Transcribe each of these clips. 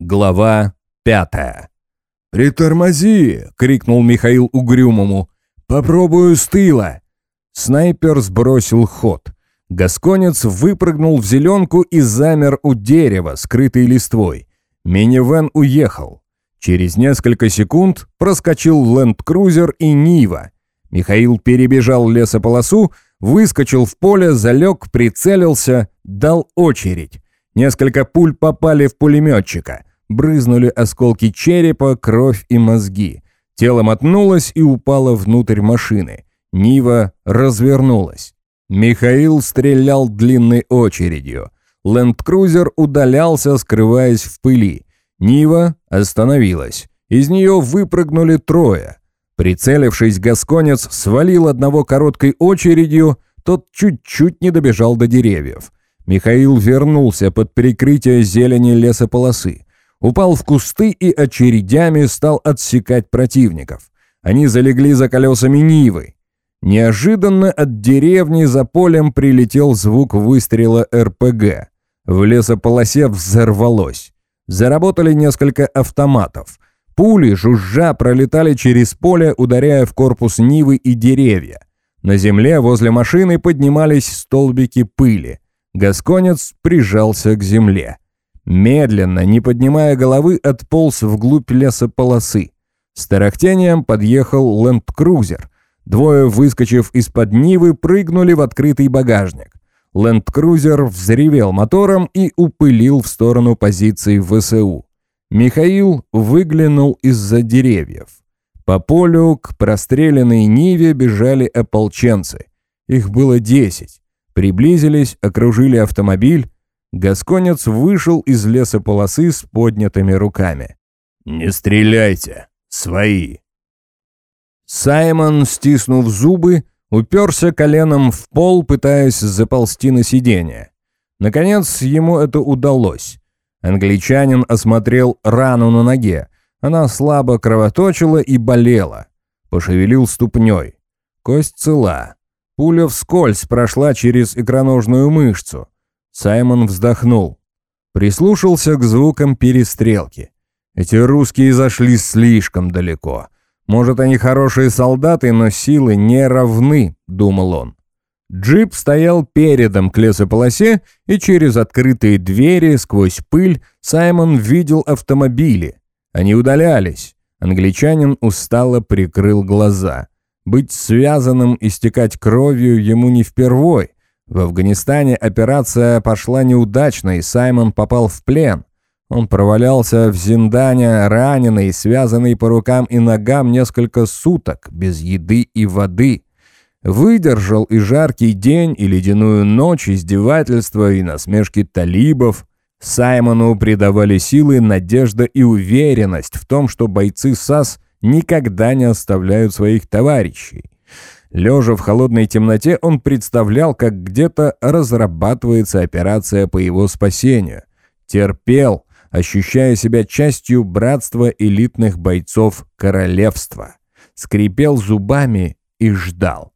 Глава пятая. «Притормози!» — крикнул Михаил угрюмому. «Попробую с тыла!» Снайпер сбросил ход. Гасконец выпрыгнул в зеленку и замер у дерева, скрытой листвой. Минивэн уехал. Через несколько секунд проскочил ленд-крузер и Нива. Михаил перебежал лесополосу, выскочил в поле, залег, прицелился, дал очередь. Несколько пуль попали в пулеметчика. Брызнули осколки черепа, кровь и мозги. Тело мотнулось и упало внутрь машины. Нива развернулась. Михаил стрелял длинной очередью. Ленд-крузер удалялся, скрываясь в пыли. Нива остановилась. Из нее выпрыгнули трое. Прицелившись, Гасконец свалил одного короткой очередью, тот чуть-чуть не добежал до деревьев. Михаил вернулся под прикрытие зелени лесополосы. Упал в кусты и очередями стал отсекать противников. Они залегли за колесами Нивы. Неожиданно от деревни за полем прилетел звук выстрела РПГ. В лесополосе взорвалось. Заработали несколько автоматов. Пули, жужжа, пролетали через поле, ударяя в корпус Нивы и деревья. На земле возле машины поднимались столбики пыли. Гасконец прижался к земле. Медленно, не поднимая головы, отполз вглубь лесополосы. С тарахтением подъехал ленд-крузер. Двое, выскочив из-под Нивы, прыгнули в открытый багажник. Ленд-крузер взревел мотором и упылил в сторону позиций ВСУ. Михаил выглянул из-за деревьев. По полю к простреленной Ниве бежали ополченцы. Их было десять. Приблизились, окружили автомобиль. Гасконец вышел из лесополосы с поднятыми руками. «Не стреляйте! Свои!» Саймон, стиснув зубы, уперся коленом в пол, пытаясь заползти на сиденье. Наконец, ему это удалось. Англичанин осмотрел рану на ноге. Она слабо кровоточила и болела. Пошевелил ступней. Кость цела. Пуля вскользь прошла через икроножную мышцу. Саймон вздохнул. Прислушался к звукам перестрелки. Эти русские зашли слишком далеко. Может, они хорошие солдаты, но силы не равны, думал он. Джип стоял передом к лесополосе, и через открытые двери, сквозь пыль, Саймон видел автомобили. Они удалялись. Англичанин устало прикрыл глаза. Быть связанным, истекать кровью ему не впервой. В Афганистане операция пошла неудачно, и Саймон попал в плен. Он провалялся в Зиндане, раненый, связанный по рукам и ногам несколько суток, без еды и воды. Выдержал и жаркий день, и ледяную ночь, издевательства и насмешки талибов. Саймону придавали силы, надежда и уверенность в том, что бойцы САС – никогда не оставляют своих товарищей. Лежа в холодной темноте, он представлял, как где-то разрабатывается операция по его спасению. Терпел, ощущая себя частью братства элитных бойцов королевства. Скрипел зубами и ждал.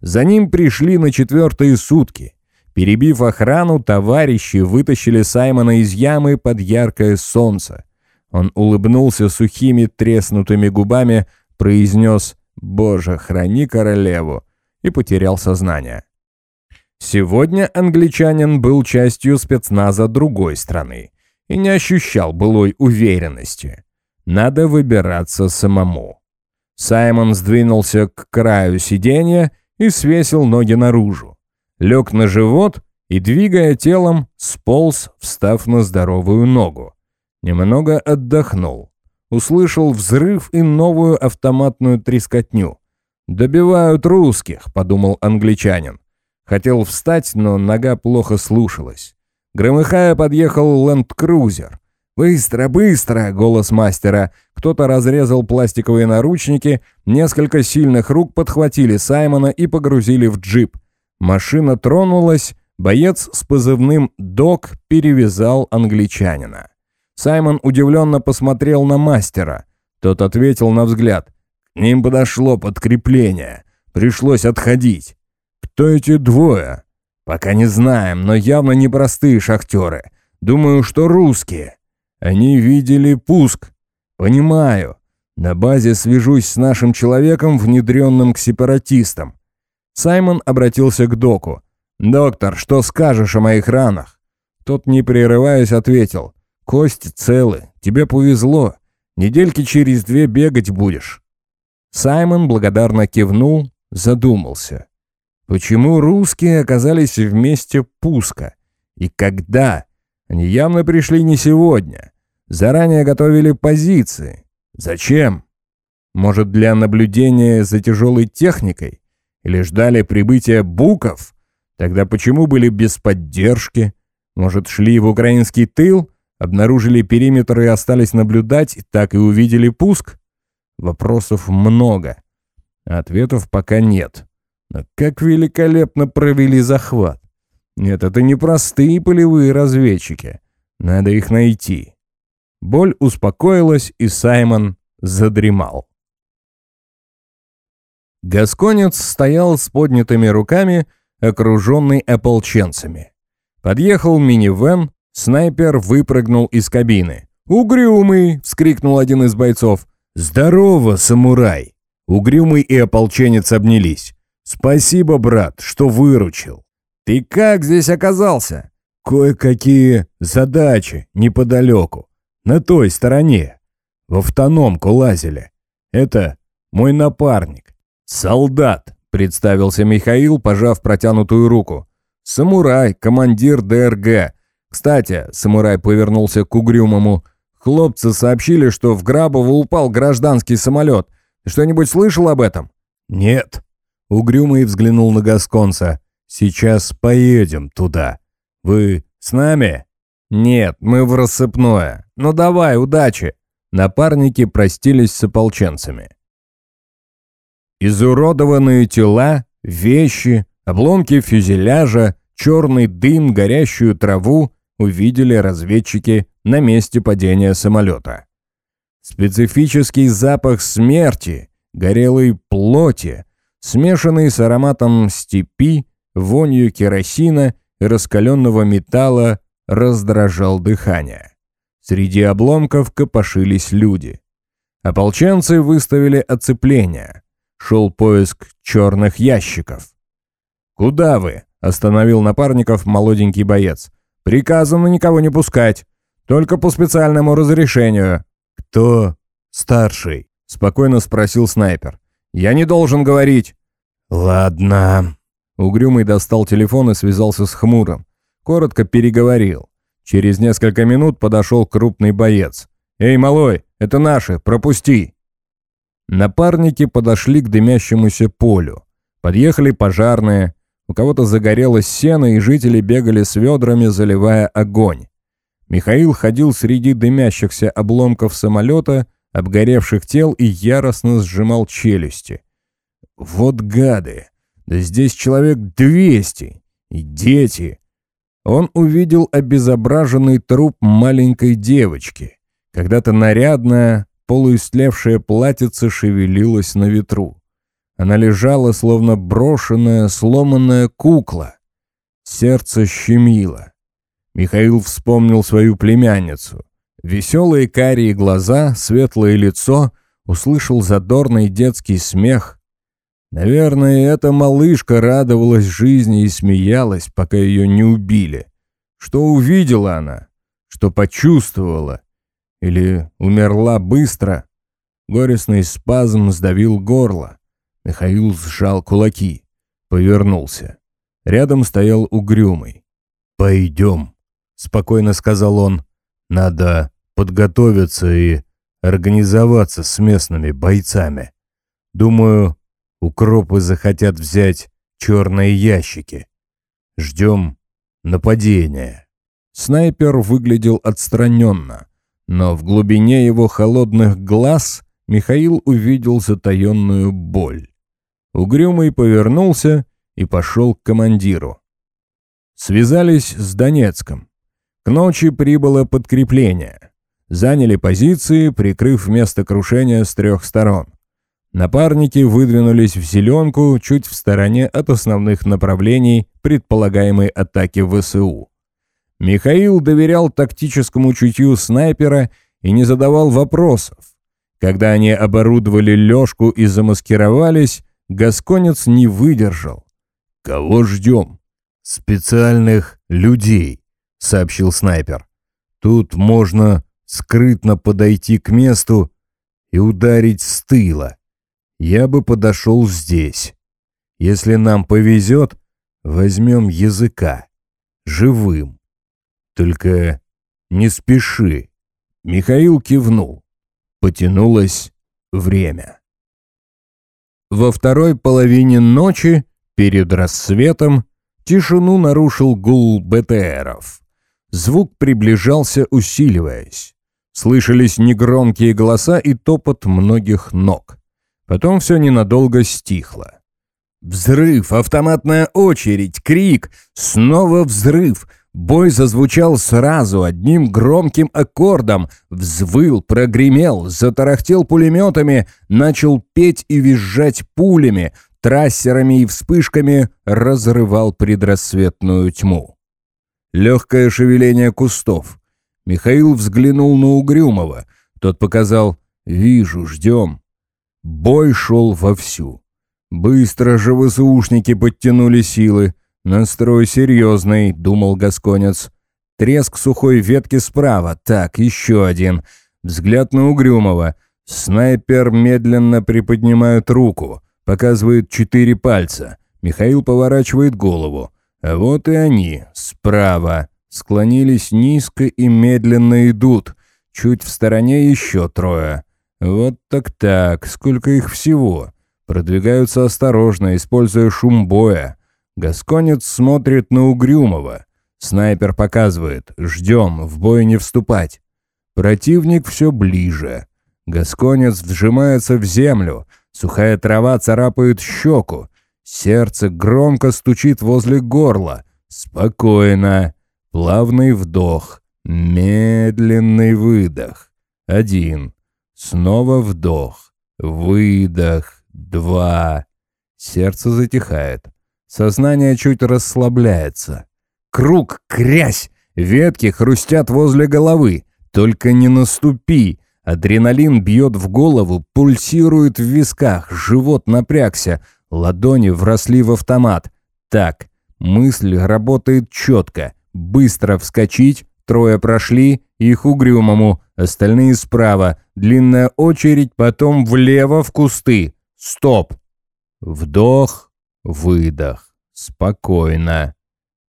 За ним пришли на четвертые сутки. Перебив охрану, товарищи вытащили Саймона из ямы под яркое солнце. Он улыбнулся сухими треснутыми губами, произнес «Боже, храни королеву» и потерял сознание. Сегодня англичанин был частью спецназа другой страны и не ощущал былой уверенности. Надо выбираться самому. Саймон сдвинулся к краю сиденья и свесил ноги наружу. Лег на живот и, двигая телом, сполз, встав на здоровую ногу. Немного отдохнул. Услышал взрыв и новую автоматную трескотню. «Добивают русских», — подумал англичанин. Хотел встать, но нога плохо слушалась. Громыхая подъехал ленд-крузер. «Быстро, быстро!» — голос мастера. Кто-то разрезал пластиковые наручники, несколько сильных рук подхватили Саймона и погрузили в джип. Машина тронулась, боец с позывным «Док» перевязал англичанина. Саймон удивленно посмотрел на мастера. Тот ответил на взгляд. К ним подошло подкрепление. Пришлось отходить. Кто эти двое? Пока не знаем, но явно непростые шахтеры. Думаю, что русские. Они видели пуск. Понимаю. На базе свяжусь с нашим человеком, внедренным к сепаратистам. Саймон обратился к доку. «Доктор, что скажешь о моих ранах?» Тот, не прерываясь, ответил. «Кости целы. Тебе повезло. Недельки через две бегать будешь». Саймон благодарно кивнул, задумался. Почему русские оказались в месте пуска? И когда? Они явно пришли не сегодня. Заранее готовили позиции. Зачем? Может, для наблюдения за тяжелой техникой? Или ждали прибытия буков? Тогда почему были без поддержки? Может, шли в украинский тыл, обнаружили периметр и остались наблюдать, так и увидели пуск? Вопросов много. Ответов пока нет. Но как великолепно провели захват. Нет, это не простые полевые разведчики. Надо их найти. Боль успокоилась, и Саймон задремал. Гасконец стоял с поднятыми руками, окруженный ополченцами. Подъехал минивэн, снайпер выпрыгнул из кабины. «Угрюмый!» — вскрикнул один из бойцов. «Здорово, самурай!» Угрюмый и ополченец обнялись. «Спасибо, брат, что выручил». «Ты как здесь оказался?» «Кое-какие задачи неподалеку, на той стороне. В автономку лазили. Это мой напарник. «Солдат», — представился Михаил, пожав протянутую руку. «Самурай, командир ДРГ. Кстати, самурай повернулся к угрюмому. Хлопцы сообщили, что в Грабово упал гражданский самолет. Что-нибудь слышал об этом?» «Нет». Угрюмый взглянул на Гасконца. «Сейчас поедем туда. Вы с нами?» «Нет, мы в рассыпное. Ну давай, удачи!» Напарники простились с ополченцами. Изуродованные тела, вещи, обломки фюзеляжа, черный дым, горящую траву увидели разведчики на месте падения самолета. Специфический запах смерти, горелой плоти, смешанный с ароматом степи, вонью керосина и раскаленного металла, раздражал дыхание. Среди обломков копошились люди. Ополченцы выставили оцепление шел поиск черных ящиков. «Куда вы?» — остановил напарников молоденький боец. «Приказано никого не пускать. Только по специальному разрешению». «Кто старший?» — спокойно спросил снайпер. «Я не должен говорить». «Ладно». Угрюмый достал телефон и связался с Хмуром. Коротко переговорил. Через несколько минут подошел крупный боец. «Эй, малой, это наши, пропусти!» Напарники подошли к дымящемуся полю. Подъехали пожарные. У кого-то загорелось сено, и жители бегали с ведрами, заливая огонь. Михаил ходил среди дымящихся обломков самолета, обгоревших тел и яростно сжимал челюсти. «Вот гады! Да здесь человек двести! И дети!» Он увидел обезображенный труп маленькой девочки. Когда-то нарядная, полуистлевшее платьице шевелилось на ветру. Она лежала, словно брошенная, сломанная кукла. Сердце щемило. Михаил вспомнил свою племянницу. Веселые карие глаза, светлое лицо, услышал задорный детский смех. Наверное, эта малышка радовалась жизни и смеялась, пока ее не убили. Что увидела она? Что почувствовала? Или умерла быстро? Горестный спазм сдавил горло. Михаил сжал кулаки. Повернулся. Рядом стоял угрюмый. «Пойдем», — спокойно сказал он. «Надо подготовиться и организоваться с местными бойцами. Думаю, укропы захотят взять черные ящики. Ждем нападения». Снайпер выглядел отстраненно. Но в глубине его холодных глаз Михаил увидел затаенную боль. Угрюмый повернулся и пошел к командиру. Связались с Донецком. К ночи прибыло подкрепление. Заняли позиции, прикрыв место крушения с трех сторон. Напарники выдвинулись в зеленку чуть в стороне от основных направлений предполагаемой атаки ВСУ. Михаил доверял тактическому чутью снайпера и не задавал вопросов. Когда они оборудовали лёжку и замаскировались, Гасконец не выдержал. «Кого ждем?» «Специальных людей», — сообщил снайпер. «Тут можно скрытно подойти к месту и ударить с тыла. Я бы подошел здесь. Если нам повезет, возьмем языка. Живым. Только не спеши. Михаил кивнул. Потянулось время. Во второй половине ночи, перед рассветом, тишину нарушил гул БТРов. Звук приближался, усиливаясь. Слышались негромкие голоса и топот многих ног. Потом все ненадолго стихло. Взрыв, автоматная очередь, крик, снова взрыв. Бой зазвучал сразу, одним громким аккордом. Взвыл, прогремел, затарахтел пулеметами, начал петь и визжать пулями, трассерами и вспышками разрывал предрассветную тьму. Легкое шевеление кустов. Михаил взглянул на Угрюмова. Тот показал «Вижу, ждем». Бой шел вовсю. Быстро же ВСУшники подтянули силы. Настрой серьезный, думал Гасконец. Треск сухой ветки справа. Так, еще один. Взгляд на Угрюмова. Снайпер медленно приподнимает руку. Показывает четыре пальца. Михаил поворачивает голову. А вот и они, справа склонились низко и медленно идут. Чуть в стороне еще трое. Вот так-так, сколько их всего. Продвигаются осторожно, используя шум боя. Гасконец смотрит на Угрюмова. Снайпер показывает «Ждем, в бой не вступать». Противник все ближе. Гасконец вжимается в землю. Сухая трава царапает щеку. Сердце громко стучит возле горла. Спокойно. Плавный вдох, медленный выдох. Один. Снова вдох, выдох, два. Сердце затихает. Сознание чуть расслабляется. Круг, крязь, ветки хрустят возле головы. Только не наступи. Адреналин бьет в голову, пульсирует в висках, живот напрягся, ладони вросли в автомат. Так, мысль работает четко. Быстро вскочить, трое прошли, их угрюмому, остальные справа, длинная очередь, потом влево в кусты. Стоп! Вдох, выдох. Спокойно.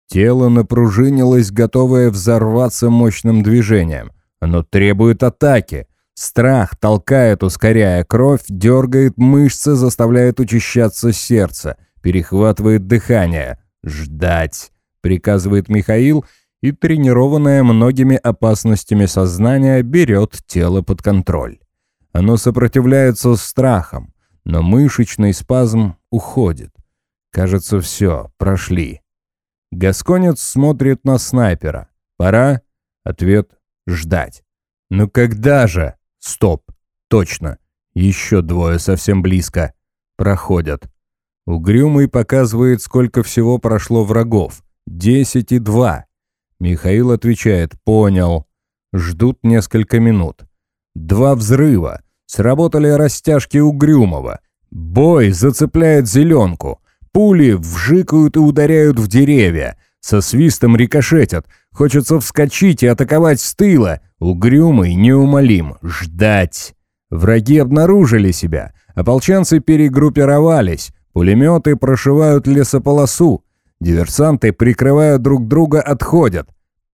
Тело напружинилось, готовое взорваться мощным движением. Оно требует атаки. Страх толкает, ускоряя кровь, дергает мышцы, заставляет учащаться сердце, перехватывает дыхание. Ждать приказывает Михаил, и тренированное многими опасностями сознание берет тело под контроль. Оно сопротивляется страхом, но мышечный спазм уходит. Кажется, все, прошли. Гасконец смотрит на снайпера. Пора? Ответ — ждать. Ну когда же? Стоп. Точно. Еще двое совсем близко. Проходят. Угрюмый показывает, сколько всего прошло врагов. Десять и два. Михаил отвечает «Понял». Ждут несколько минут. Два взрыва. Сработали растяжки Угрюмова. Бой зацепляет зеленку. Пули вжикают и ударяют в деревья. Со свистом рикошетят. Хочется вскочить и атаковать с тыла. Угрюмый неумолим. Ждать. Враги обнаружили себя. Ополченцы перегруппировались. Пулеметы прошивают лесополосу. Диверсанты, прикрывая друг друга, отходят.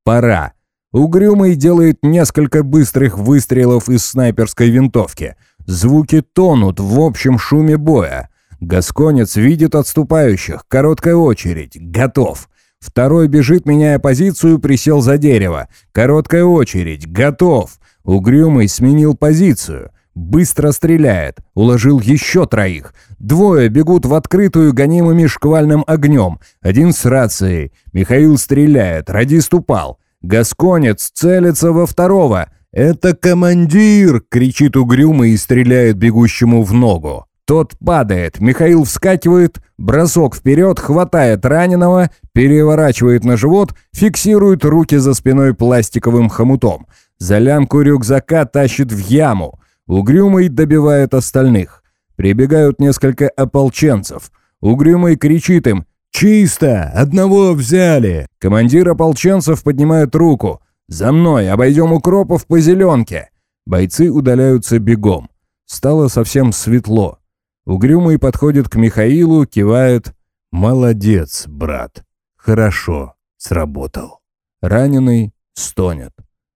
Пора. Угрюмый делает несколько быстрых выстрелов из снайперской винтовки. Звуки тонут в общем шуме боя. Гасконец видит отступающих. Короткая очередь. Готов. Второй бежит, меняя позицию, присел за дерево. Короткая очередь. Готов. Угрюмый сменил позицию. Быстро стреляет. Уложил еще троих. Двое бегут в открытую гонимыми шквальным огнем. Один с рацией. Михаил стреляет. Радист упал. Гасконец целится во второго. «Это командир!» — кричит угрюмый и стреляет бегущему в ногу. Тот падает, Михаил вскакивает, бросок вперед, хватает раненого, переворачивает на живот, фиксирует руки за спиной пластиковым хомутом. За лямку рюкзака тащит в яму. Угрюмый добивает остальных. Прибегают несколько ополченцев. Угрюмый кричит им «Чисто! Одного взяли!» Командир ополченцев поднимает руку. «За мной! Обойдем укропов по зеленке!» Бойцы удаляются бегом. Стало совсем светло. Угрюмый подходит к Михаилу, кивает. «Молодец, брат. Хорошо. Сработал». Раненый стонет.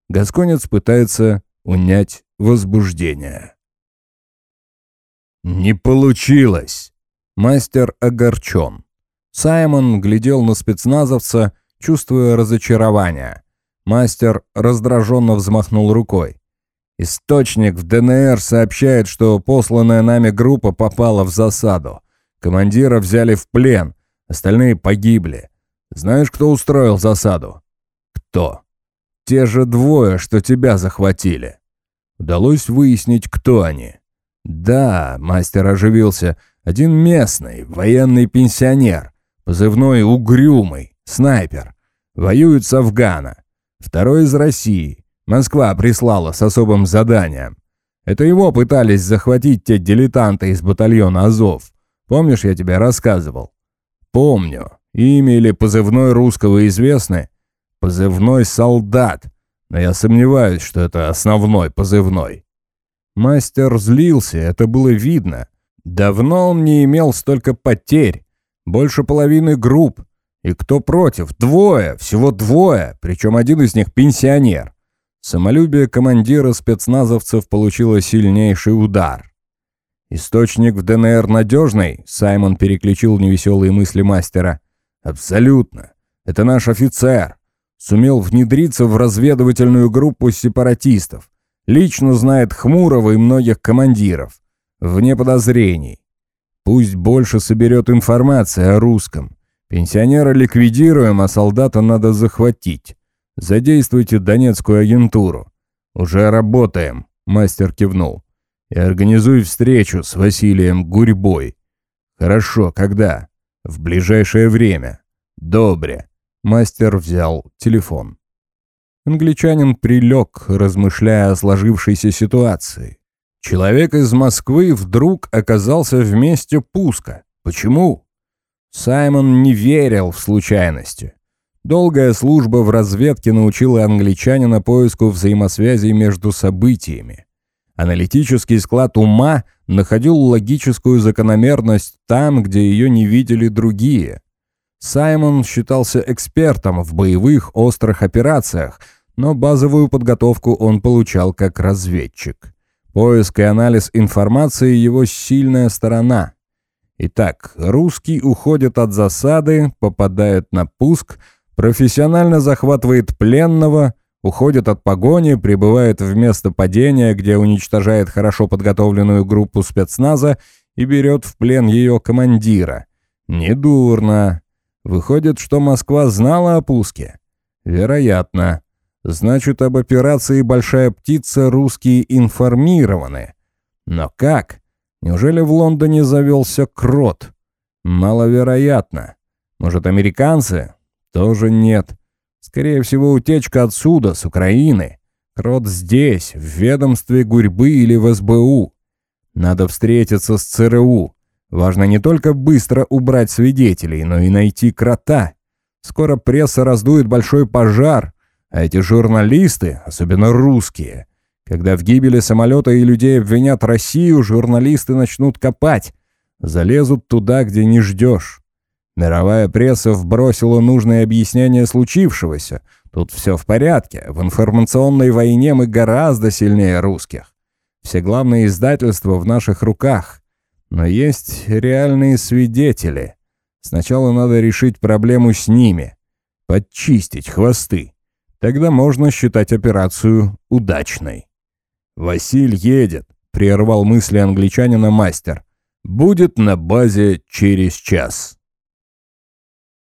Гасконец пытается унять возбуждение. «Не получилось!» Мастер огорчен. Саймон глядел на спецназовца, чувствуя разочарование. Мастер раздраженно взмахнул рукой. Источник в ДНР сообщает, что посланная нами группа попала в засаду. Командира взяли в плен, остальные погибли. Знаешь, кто устроил засаду? Кто? Те же двое, что тебя захватили. Удалось выяснить, кто они. Да, мастер оживился. Один местный, военный пенсионер. Позывной «Угрюмый», снайпер. Воюет с Афгана. Второй из России. Москва прислала с особым заданием. Это его пытались захватить те дилетанты из батальона «Азов». Помнишь, я тебе рассказывал? Помню. Имя или позывной русского известны? Позывной «Солдат». Но я сомневаюсь, что это основной позывной. Мастер злился, это было видно. Давно он не имел столько потерь. Больше половины групп. И кто против? Двое, всего двое, причем один из них пенсионер. Самолюбие командира спецназовцев получило сильнейший удар. «Источник в ДНР надежный?» Саймон переключил невеселые мысли мастера. «Абсолютно. Это наш офицер. Сумел внедриться в разведывательную группу сепаратистов. Лично знает Хмурого и многих командиров. Вне подозрений. Пусть больше соберет информации о русском. Пенсионера ликвидируем, а солдата надо захватить. Задействуйте донецкую агентуру. Уже работаем, мастер кивнул. И организуй встречу с Василием Гурьбой. Хорошо, когда? В ближайшее время. Добре. Мастер взял телефон. Англичанин прилег, размышляя о сложившейся ситуации. Человек из Москвы вдруг оказался в месте пуска. Почему? Саймон не верил в случайности. Долгая служба в разведке научила англичанина поиску взаимосвязей между событиями. Аналитический склад ума находил логическую закономерность там, где ее не видели другие. Саймон считался экспертом в боевых острых операциях, но базовую подготовку он получал как разведчик. Поиск и анализ информации – его сильная сторона. Итак, русский уходит от засады, попадает на пуск – профессионально захватывает пленного, уходит от погони, прибывает в место падения, где уничтожает хорошо подготовленную группу спецназа и берет в плен ее командира. Недурно. Выходит, что Москва знала о пуске? Вероятно. Значит, об операции «Большая птица» русские информированы. Но как? Неужели в Лондоне завелся крот? Маловероятно. Может, американцы? Тоже нет. Скорее всего, утечка отсюда, с Украины. Крот здесь, в ведомстве Гурьбы или в СБУ. Надо встретиться с ЦРУ. Важно не только быстро убрать свидетелей, но и найти крота. Скоро пресса раздует большой пожар, а эти журналисты, особенно русские, когда в гибели самолета и людей обвинят Россию, журналисты начнут копать, залезут туда, где не ждешь. Мировая пресса вбросила нужное объяснение случившегося. Тут все в порядке. В информационной войне мы гораздо сильнее русских. Все главные издательства в наших руках. Но есть реальные свидетели. Сначала надо решить проблему с ними. Подчистить хвосты. Тогда можно считать операцию удачной. «Василь едет», — прервал мысли англичанина мастер. «Будет на базе через час».